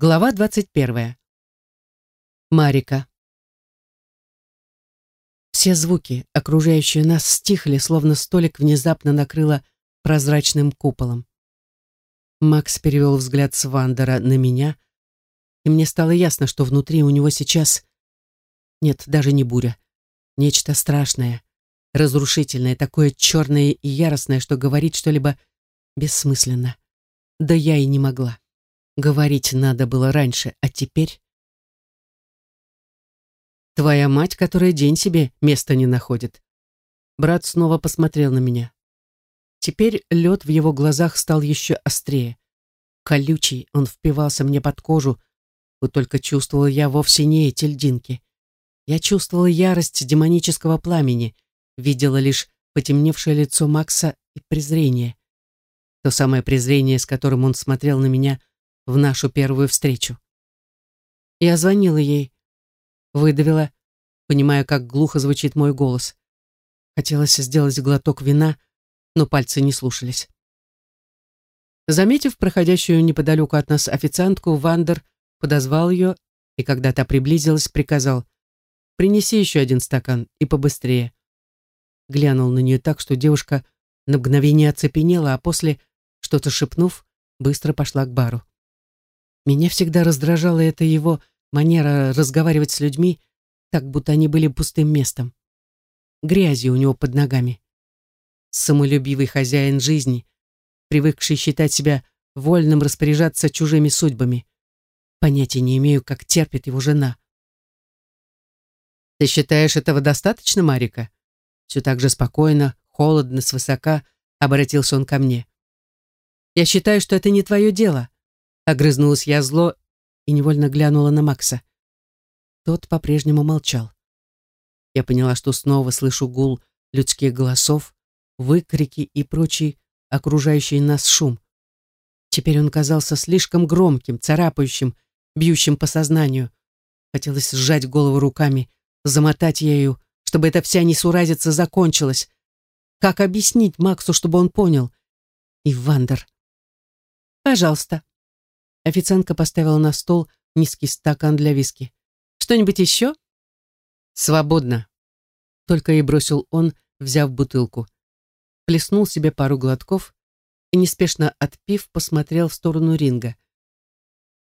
Глава 21. Марика. Все звуки, окружающие нас, стихли, словно столик внезапно накрыло прозрачным куполом. Макс перевел взгляд с Вандера на меня, и мне стало ясно, что внутри у него сейчас... Нет, даже не буря. Нечто страшное, разрушительное, такое черное и яростное, что говорить что-либо бессмысленно. Да я и не могла. Говорить надо было раньше, а теперь... Твоя мать, которая день себе места не находит. Брат снова посмотрел на меня. Теперь лед в его глазах стал еще острее. Колючий, он впивался мне под кожу, вот только чувствовала я вовсе не эти льдинки. Я чувствовала ярость демонического пламени, видела лишь потемневшее лицо Макса и презрение. То самое презрение, с которым он смотрел на меня в нашу первую встречу. Я звонила ей, выдавила, понимая, как глухо звучит мой голос. Хотелось сделать глоток вина, но пальцы не слушались. Заметив проходящую неподалеку от нас официантку, Вандер подозвал ее и, когда та приблизилась, приказал «Принеси еще один стакан и побыстрее». Глянул на нее так, что девушка на мгновение оцепенела, а после, что-то шепнув, быстро пошла к бару. Меня всегда раздражала эта его манера разговаривать с людьми, так будто они были пустым местом. Грязью у него под ногами. Самолюбивый хозяин жизни, привыкший считать себя вольным распоряжаться чужими судьбами. Понятия не имею, как терпит его жена. «Ты считаешь этого достаточно, Марика?» Все так же спокойно, холодно, свысока обратился он ко мне. «Я считаю, что это не твое дело», Огрызнулась я зло и невольно глянула на Макса. Тот по-прежнему молчал. Я поняла, что снова слышу гул людских голосов, выкрики и прочий окружающий нас шум. Теперь он казался слишком громким, царапающим, бьющим по сознанию. Хотелось сжать голову руками, замотать ею, чтобы эта вся несуразица закончилась. Как объяснить Максу, чтобы он понял? И Вандер. «Пожалуйста», Официантка поставила на стол низкий стакан для виски. «Что-нибудь еще?» «Свободно», — только и бросил он, взяв бутылку. Плеснул себе пару глотков и, неспешно отпив, посмотрел в сторону ринга.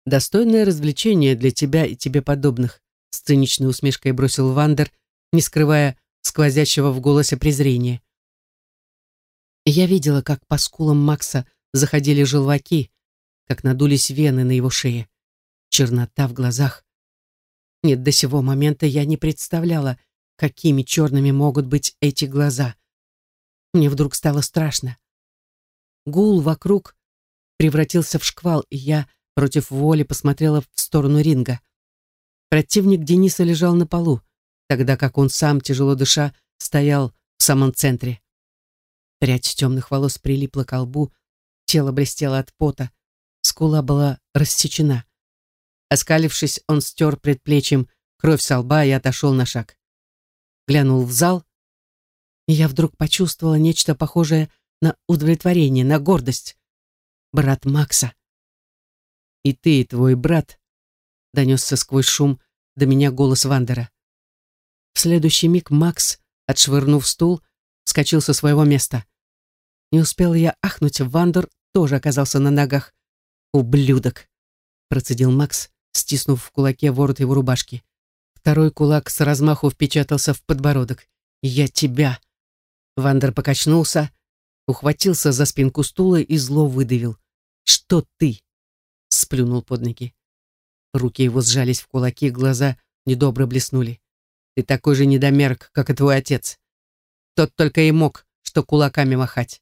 «Достойное развлечение для тебя и тебе подобных», — с циничной усмешкой бросил Вандер, не скрывая сквозящего в голосе презрения. Я видела, как по скулам Макса заходили желваки, как надулись вены на его шее. Чернота в глазах. Нет, до сего момента я не представляла, какими черными могут быть эти глаза. Мне вдруг стало страшно. Гул вокруг превратился в шквал, и я против воли посмотрела в сторону ринга. Противник Дениса лежал на полу, тогда как он сам, тяжело дыша, стоял в самом центре. Прядь темных волос прилипла к лбу, тело блестело от пота, скула была рассечена. Оскалившись, он стер предплечьем кровь со лба и отошел на шаг. Глянул в зал, и я вдруг почувствовала нечто похожее на удовлетворение, на гордость. Брат Макса. «И ты, и твой брат», — донесся сквозь шум до меня голос Вандера. В следующий миг Макс, отшвырнув стул, вскочил со своего места. Не успел я ахнуть, Вандер тоже оказался на ногах. «Ублюдок!» — процедил Макс, стиснув в кулаке ворот его рубашки. Второй кулак с размаху впечатался в подбородок. «Я тебя!» Вандер покачнулся, ухватился за спинку стула и зло выдавил. «Что ты?» — сплюнул под ноги. Руки его сжались в кулаки, глаза недобро блеснули. «Ты такой же недомерк, как и твой отец. Тот только и мог, что кулаками махать.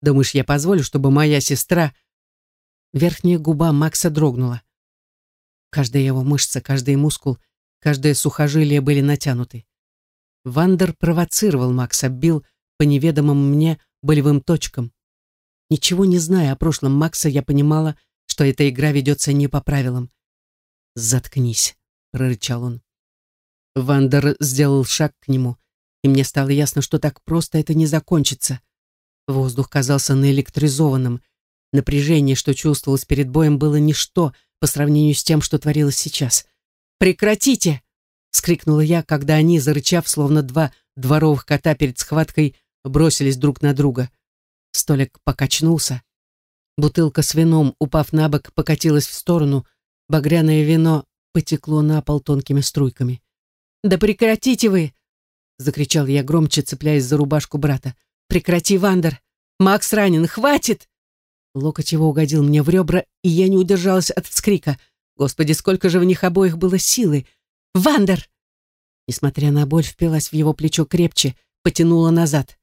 Думаешь, я позволю, чтобы моя сестра Верхняя губа Макса дрогнула. Каждая его мышца, каждый мускул, каждое сухожилие были натянуты. Вандер провоцировал Макса, бил по неведомым мне болевым точкам. Ничего не зная о прошлом Макса, я понимала, что эта игра ведется не по правилам. «Заткнись», — прорычал он. Вандер сделал шаг к нему, и мне стало ясно, что так просто это не закончится. Воздух казался наэлектризованным, Напряжение, что чувствовалось перед боем, было ничто по сравнению с тем, что творилось сейчас. «Прекратите!» — скрикнула я, когда они, зарычав, словно два дворовых кота перед схваткой, бросились друг на друга. Столик покачнулся. Бутылка с вином, упав на бок, покатилась в сторону. Багряное вино потекло на пол тонкими струйками. «Да прекратите вы!» — закричала я громче, цепляясь за рубашку брата. «Прекрати, Вандер! Макс ранен! Хватит!» Локоть его угодил мне в ребра, и я не удержалась от вскрика. Господи, сколько же в них обоих было силы! «Вандер!» Несмотря на боль, впилась в его плечо крепче, потянула назад.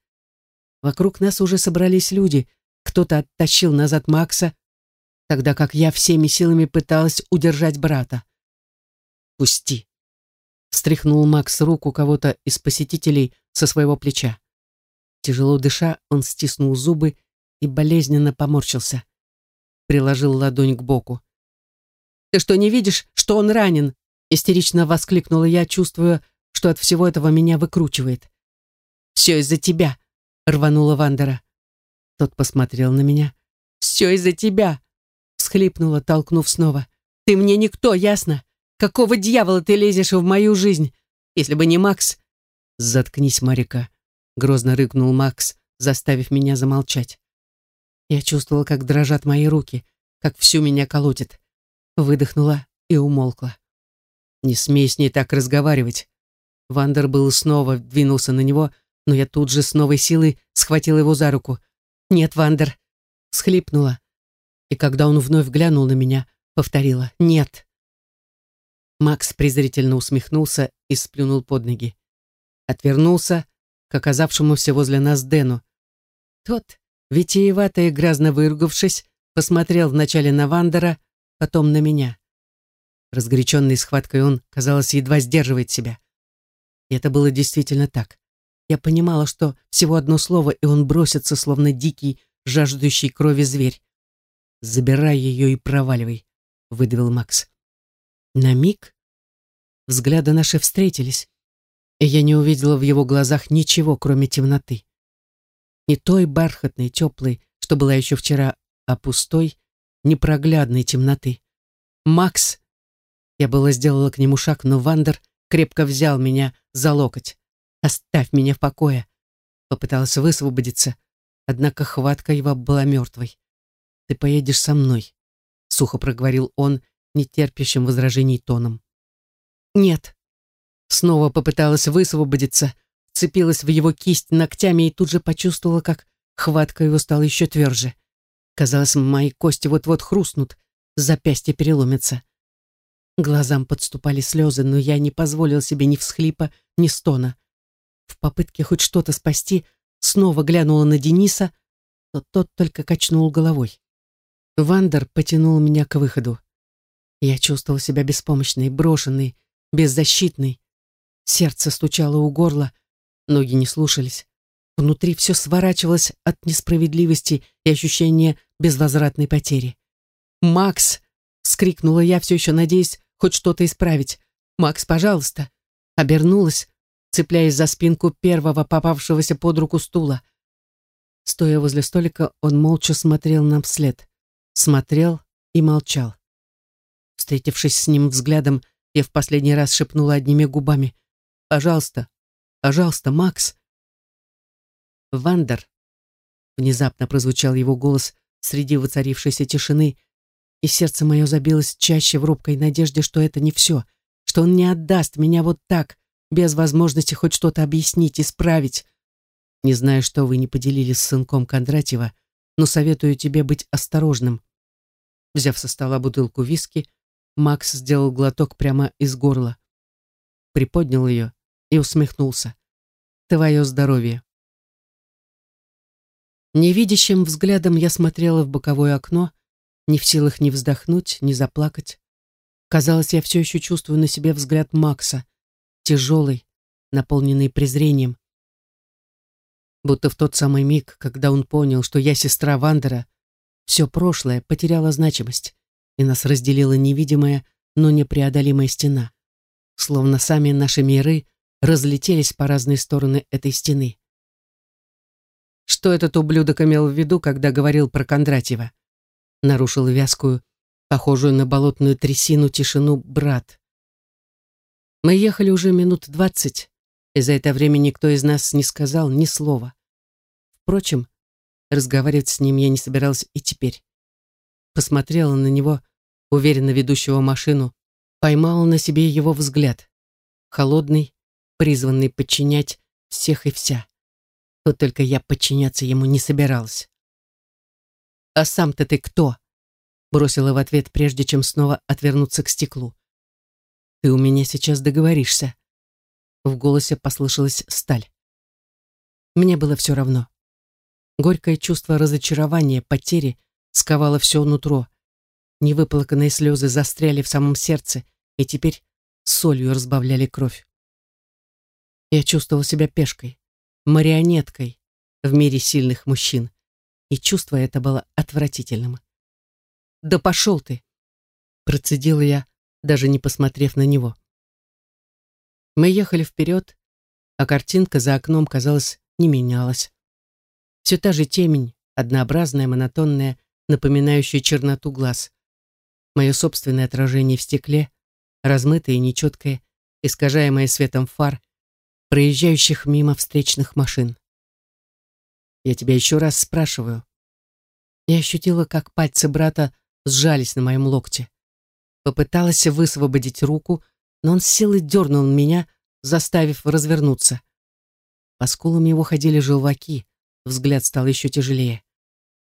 Вокруг нас уже собрались люди. Кто-то оттащил назад Макса, тогда как я всеми силами пыталась удержать брата. «Пусти!» Встряхнул Макс руку кого-то из посетителей со своего плеча. Тяжело дыша, он стиснул зубы и болезненно поморщился. Приложил ладонь к боку. «Ты что, не видишь, что он ранен?» Истерично воскликнула я, чувствуя, что от всего этого меня выкручивает. «Все из-за тебя!» — рванула Вандера. Тот посмотрел на меня. «Все из-за тебя!» — всхлипнула, толкнув снова. «Ты мне никто, ясно? Какого дьявола ты лезешь в мою жизнь? Если бы не Макс...» «Заткнись, Марика!» — грозно рыкнул Макс, заставив меня замолчать. Я чувствовала, как дрожат мои руки, как всю меня колотит. Выдохнула и умолкла. «Не смей с ней так разговаривать». Вандер было снова двинулся на него, но я тут же с новой силой схватила его за руку. «Нет, Вандер!» Всхлипнула. И когда он вновь глянул на меня, повторила «Нет!» Макс презрительно усмехнулся и сплюнул под ноги. Отвернулся к оказавшемуся возле нас Дэну. Тот витиевато и грязно выругавшись, посмотрел вначале на Вандера, потом на меня. Разгоряченный схваткой он, казалось, едва сдерживает себя. И это было действительно так. Я понимала, что всего одно слово, и он бросится, словно дикий, жаждущий крови зверь. «Забирай ее и проваливай», — выдавил Макс. На миг взгляды наши встретились, и я не увидела в его глазах ничего, кроме темноты. Не той бархатной, теплой, что была еще вчера, а пустой, непроглядной темноты. «Макс!» Я было сделала к нему шаг, но Вандер крепко взял меня за локоть. «Оставь меня в покое!» Попыталась высвободиться, однако хватка его была мертвой. «Ты поедешь со мной», — сухо проговорил он, нетерпящим возражений тоном. «Нет». Снова попыталась высвободиться, вцепилась в его кисть ногтями и тут же почувствовала, как хватка его стала еще тверже. Казалось, мои кости вот-вот хрустнут, запястье переломится. Глазам подступали слезы, но я не позволил себе ни всхлипа, ни стона. В попытке хоть что-то спасти, снова глянула на Дениса, но тот только качнул головой. Вандер потянул меня к выходу. Я чувствовал себя беспомощной, брошенной, беззащитной. Сердце стучало у горла, Ноги не слушались. Внутри все сворачивалось от несправедливости и ощущения безвозвратной потери. «Макс!» — вскрикнула я, все еще надеясь хоть что-то исправить. «Макс, пожалуйста!» Обернулась, цепляясь за спинку первого попавшегося под руку стула. Стоя возле столика, он молча смотрел нам вслед. Смотрел и молчал. Встретившись с ним взглядом, я в последний раз шепнула одними губами. «Пожалуйста, Пожалуйста, Макс. Вандер. Внезапно прозвучал его голос среди воцарившейся тишины, и сердце мое забилось чаще в робкой надежде, что это не все, что он не отдаст меня вот так, без возможности хоть что-то объяснить, исправить. Не знаю, что вы не поделились с сынком Кондратьева, но советую тебе быть осторожным. Взяв со стола бутылку виски, Макс сделал глоток прямо из горла. Приподнял ее и усмехнулся. «Твое здоровье!» Невидящим взглядом я смотрела в боковое окно, не в силах ни вздохнуть, ни заплакать. Казалось, я все еще чувствую на себе взгляд Макса, тяжелый, наполненный презрением. Будто в тот самый миг, когда он понял, что я сестра Вандера, все прошлое потеряло значимость, и нас разделила невидимая, но непреодолимая стена. Словно сами наши миры разлетелись по разные стороны этой стены. Что этот ублюдок имел в виду, когда говорил про Кондратьева? Нарушил вязкую, похожую на болотную трясину тишину, брат. Мы ехали уже минут двадцать, и за это время никто из нас не сказал ни слова. Впрочем, разговаривать с ним я не собиралась и теперь. Посмотрела на него, уверенно ведущего машину, поймала на себе его взгляд. Холодный, призванный подчинять всех и вся. Вот только я подчиняться ему не собиралась. «А сам-то ты кто?» бросила в ответ, прежде чем снова отвернуться к стеклу. «Ты у меня сейчас договоришься». В голосе послышалась сталь. Мне было все равно. Горькое чувство разочарования, потери сковало все нутро. Невыплаканные слезы застряли в самом сердце и теперь солью разбавляли кровь. Я чувствовал себя пешкой, марионеткой в мире сильных мужчин, и чувство это было отвратительным. «Да пошел ты!» Процедила я, даже не посмотрев на него. Мы ехали вперед, а картинка за окном, казалось, не менялась. Все та же темень, однообразная, монотонная, напоминающая черноту глаз. Мое собственное отражение в стекле, размытое и нечеткое, искажаемое светом фар, проезжающих мимо встречных машин. Я тебя еще раз спрашиваю. Я ощутила, как пальцы брата сжались на моем локте. Попыталась высвободить руку, но он с силой дернул меня, заставив развернуться. По скулам его ходили желваки, взгляд стал еще тяжелее.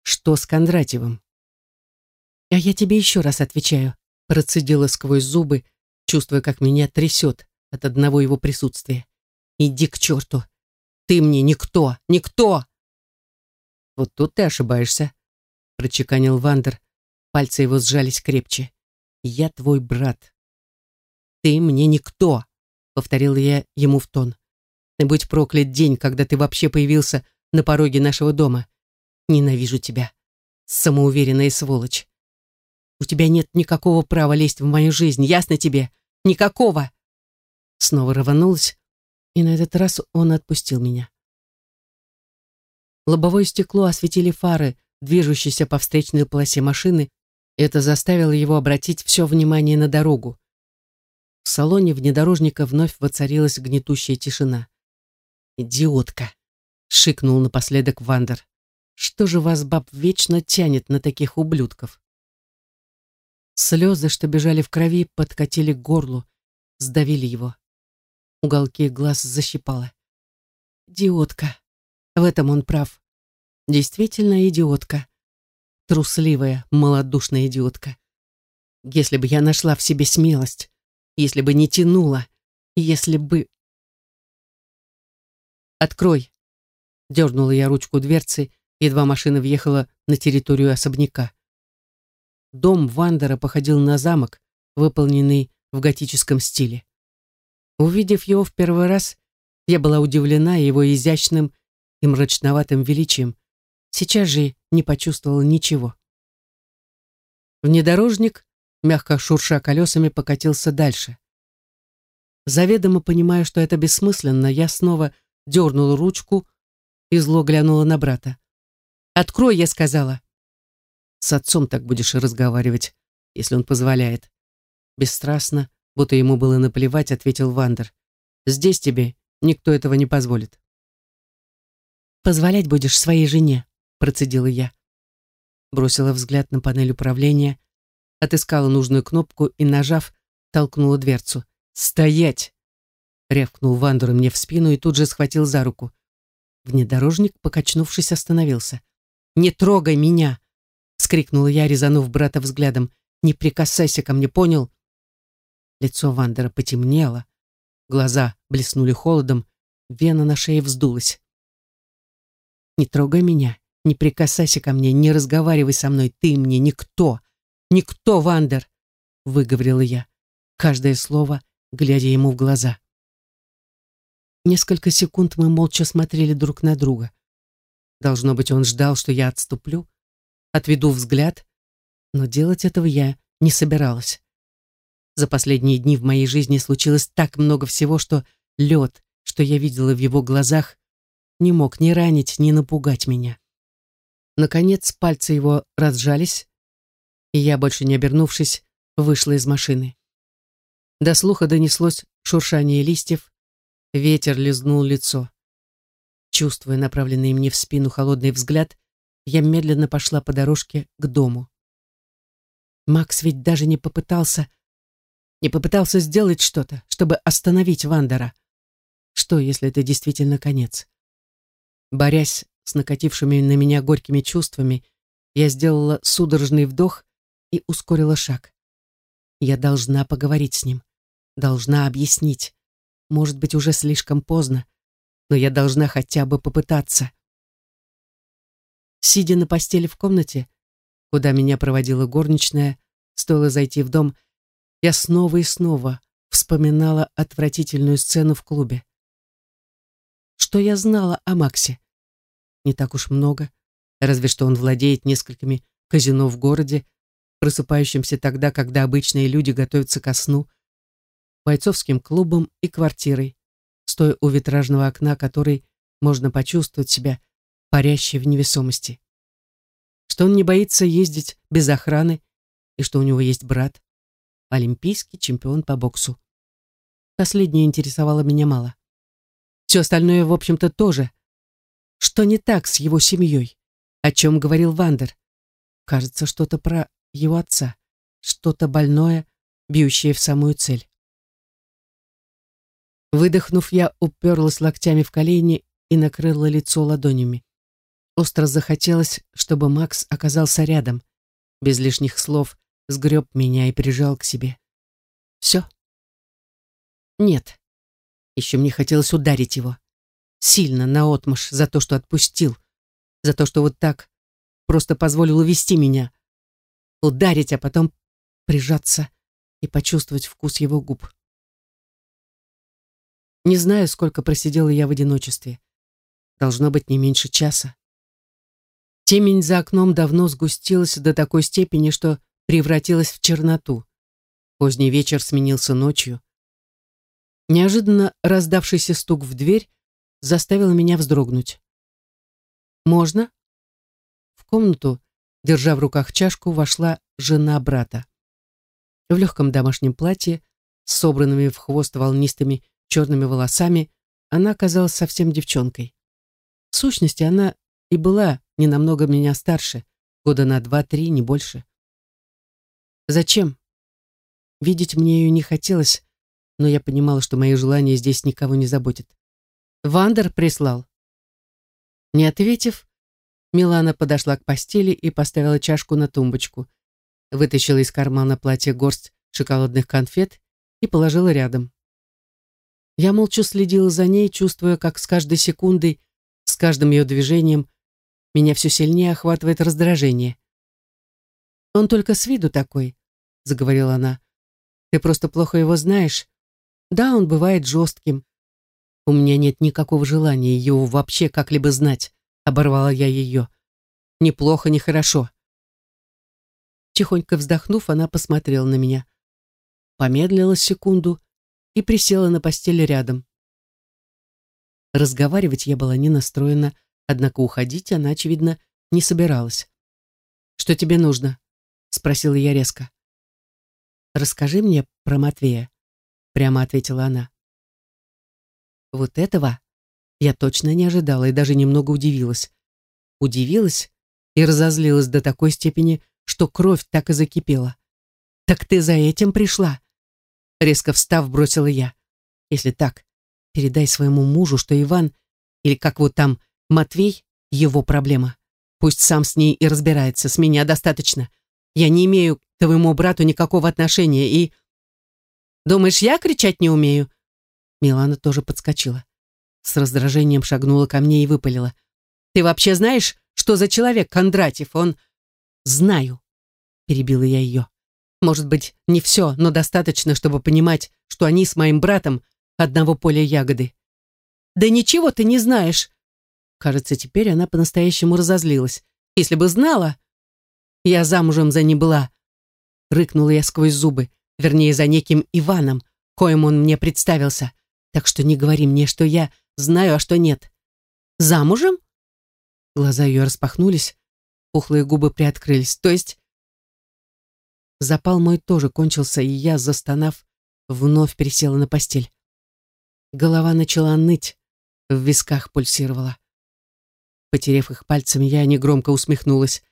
Что с Кондратьевым? «А я тебе еще раз отвечаю», процедила сквозь зубы, чувствуя, как меня трясет от одного его присутствия. «Иди к черту! Ты мне никто! Никто!» «Вот тут ты ошибаешься», — прочеканил Вандер, Пальцы его сжались крепче. «Я твой брат». «Ты мне никто», — повторил я ему в тон. «И будь проклят день, когда ты вообще появился на пороге нашего дома. Ненавижу тебя, самоуверенная сволочь. У тебя нет никакого права лезть в мою жизнь, ясно тебе? Никакого!» Снова рванулась, и на этот раз он отпустил меня. Лобовое стекло осветили фары, движущиеся по встречной полосе машины, это заставило его обратить все внимание на дорогу. В салоне внедорожника вновь воцарилась гнетущая тишина. «Идиотка!» — шикнул напоследок Вандер. «Что же вас, баб, вечно тянет на таких ублюдков?» Слезы, что бежали в крови, подкатили к горлу, сдавили его. Уголки глаз защипало. «Идиотка!» В этом он прав. Действительно идиотка трусливая, малодушная идиотка. Если бы я нашла в себе смелость, если бы не тянула, если бы... «Открой!» — дернула я ручку дверцы, едва машина въехала на территорию особняка. Дом Вандера походил на замок, выполненный в готическом стиле. Увидев его в первый раз, я была удивлена его изящным и мрачноватым величием, Сейчас же не почувствовала ничего. Внедорожник, мягко шурша колесами, покатился дальше. Заведомо понимая, что это бессмысленно, я снова дернула ручку и зло глянула на брата. «Открой!» — я сказала. «С отцом так будешь разговаривать, если он позволяет». Бесстрастно, будто ему было наплевать, ответил Вандер. «Здесь тебе никто этого не позволит». «Позволять будешь своей жене», процедила я. Бросила взгляд на панель управления, отыскала нужную кнопку и, нажав, толкнула дверцу. «Стоять!» Рявкнул Вандура мне в спину и тут же схватил за руку. Внедорожник, покачнувшись, остановился. «Не трогай меня!» — скрикнула я, резанув брата взглядом. «Не прикасайся ко мне, понял?» Лицо Вандера потемнело, глаза блеснули холодом, вена на шее вздулась. «Не трогай меня не прикасайся ко мне, не разговаривай со мной, ты мне никто. Никто, Вандер, выговорила я, каждое слово, глядя ему в глаза. Несколько секунд мы молча смотрели друг на друга. Должно быть, он ждал, что я отступлю, отведу взгляд, но делать этого я не собиралась. За последние дни в моей жизни случилось так много всего, что лед, что я видела в его глазах, не мог ни ранить, ни напугать меня. Наконец пальцы его разжались. и я, больше не обернувшись, вышла из машины. До слуха донеслось шуршание листьев, ветер лизнул лицо. Чувствуя направленный мне в спину холодный взгляд, я медленно пошла по дорожке к дому. Макс ведь даже не попытался, не попытался сделать что-то, чтобы остановить Вандера. Что, если это действительно конец? Борясь с накатившими на меня горькими чувствами, я сделала судорожный вдох и ускорила шаг. Я должна поговорить с ним, должна объяснить. Может быть, уже слишком поздно, но я должна хотя бы попытаться. Сидя на постели в комнате, куда меня проводила горничная, стоило зайти в дом, я снова и снова вспоминала отвратительную сцену в клубе. Что я знала о Максе? Не так уж много, разве что он владеет несколькими казино в городе, просыпающимся тогда, когда обычные люди готовятся ко сну, бойцовским клубом и квартирой, стоя у витражного окна, которой можно почувствовать себя парящей в невесомости. Что он не боится ездить без охраны и что у него есть брат, олимпийский чемпион по боксу. Последнее интересовало меня мало. Все остальное, в общем-то, тоже. Что не так с его семьей? О чем говорил Вандер? Кажется, что-то про его отца. Что-то больное, бьющее в самую цель. Выдохнув, я уперлась локтями в колени и накрыла лицо ладонями. Остро захотелось, чтобы Макс оказался рядом, без лишних слов сгреб меня и прижал к себе. Все? Нет. Еще мне хотелось ударить его. Сильно, наотмашь, за то, что отпустил. За то, что вот так просто позволил увести меня. Ударить, а потом прижаться и почувствовать вкус его губ. Не знаю, сколько просидела я в одиночестве. Должно быть не меньше часа. Темень за окном давно сгустилась до такой степени, что превратилась в черноту. Поздний вечер сменился ночью. Неожиданно раздавшийся стук в дверь заставил меня вздрогнуть. «Можно?» В комнату, держа в руках чашку, вошла жена брата. В легком домашнем платье, с собранными в хвост волнистыми черными волосами, она казалась совсем девчонкой. В сущности, она и была не намного меня старше, года на два-три, не больше. Зачем? Видеть мне ее не хотелось, но я понимала, что мои желания здесь никого не заботят. Вандер прислал. Не ответив, Милана подошла к постели и поставила чашку на тумбочку, вытащила из кармана платья горсть шоколадных конфет и положила рядом. Я молча следила за ней, чувствуя, как с каждой секундой, с каждым ее движением меня все сильнее охватывает раздражение. «Он только с виду такой», — заговорила она. «Ты просто плохо его знаешь. Да, он бывает жестким. У меня нет никакого желания его вообще как-либо знать», — оборвала я ее. «Ни плохо, хорошо». Тихонько вздохнув, она посмотрела на меня. Помедлила секунду и присела на постели рядом. Разговаривать я была не настроена, однако уходить она, очевидно, не собиралась. «Что тебе нужно?» — спросила я резко. «Расскажи мне про Матвея», — прямо ответила она. Вот этого я точно не ожидала и даже немного удивилась. Удивилась и разозлилась до такой степени, что кровь так и закипела. «Так ты за этим пришла?» Резко встав, бросила я. Если так, передай своему мужу, что Иван, или как вот там, Матвей, его проблема. Пусть сам с ней и разбирается, с меня достаточно. Я не имею твоему брату никакого отношения и... Думаешь, я кричать не умею? Милана тоже подскочила. С раздражением шагнула ко мне и выпалила. Ты вообще знаешь, что за человек Кондратьев? Он... Знаю, перебила я ее. Может быть, не все, но достаточно, чтобы понимать, что они с моим братом одного поля ягоды. Да ничего ты не знаешь. Кажется, теперь она по-настоящему разозлилась. Если бы знала, я замужем за ним была. Рыкнула я сквозь зубы, вернее, за неким Иваном, коим он мне представился. Так что не говори мне, что я знаю, а что нет. Замужем? Глаза ее распахнулись, пухлые губы приоткрылись. То есть Запал мой тоже кончился, и я, застонав, вновь пересела на постель. Голова начала ныть, в висках пульсировала. Потерев их пальцами, я негромко усмехнулась.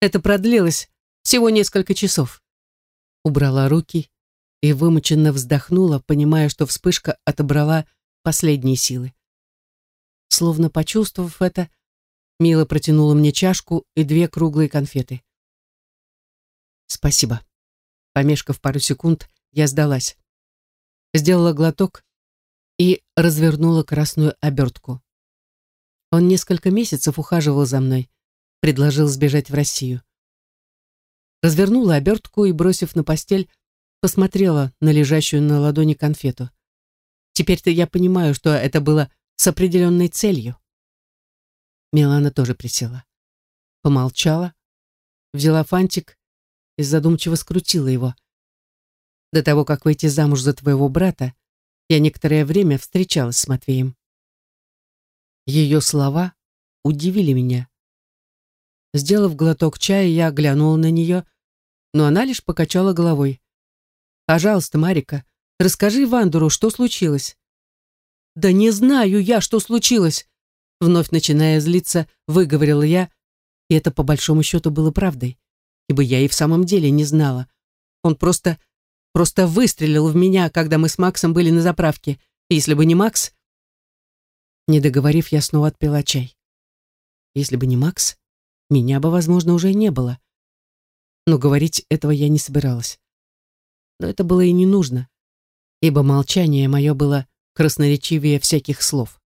Это продлилось всего несколько часов. Убрала руки и вымученно вздохнула, понимая, что вспышка отобрала последние силы. Словно почувствовав это, Мила протянула мне чашку и две круглые конфеты. «Спасибо». Помешкав пару секунд, я сдалась. Сделала глоток и развернула красную обертку. Он несколько месяцев ухаживал за мной, предложил сбежать в Россию. Развернула обертку и, бросив на постель, посмотрела на лежащую на ладони конфету. Теперь-то я понимаю, что это было с определенной целью. Милана тоже присела. Помолчала, взяла фантик и задумчиво скрутила его. До того, как выйти замуж за твоего брата, я некоторое время встречалась с Матвеем. Ее слова удивили меня. Сделав глоток чая, я глянула на нее, но она лишь покачала головой. «Пожалуйста, Марика, расскажи Вандуру, что случилось». «Да не знаю я, что случилось!» Вновь начиная злиться, выговорила я, и это по большому счету было правдой, ибо я и в самом деле не знала. Он просто, просто выстрелил в меня, когда мы с Максом были на заправке. если бы не Макс... Не договорив, я снова отпила чай. Если бы не Макс, меня бы, возможно, уже не было. Но говорить этого я не собиралась. Но это было и не нужно, ибо молчание мое было красноречивее всяких слов.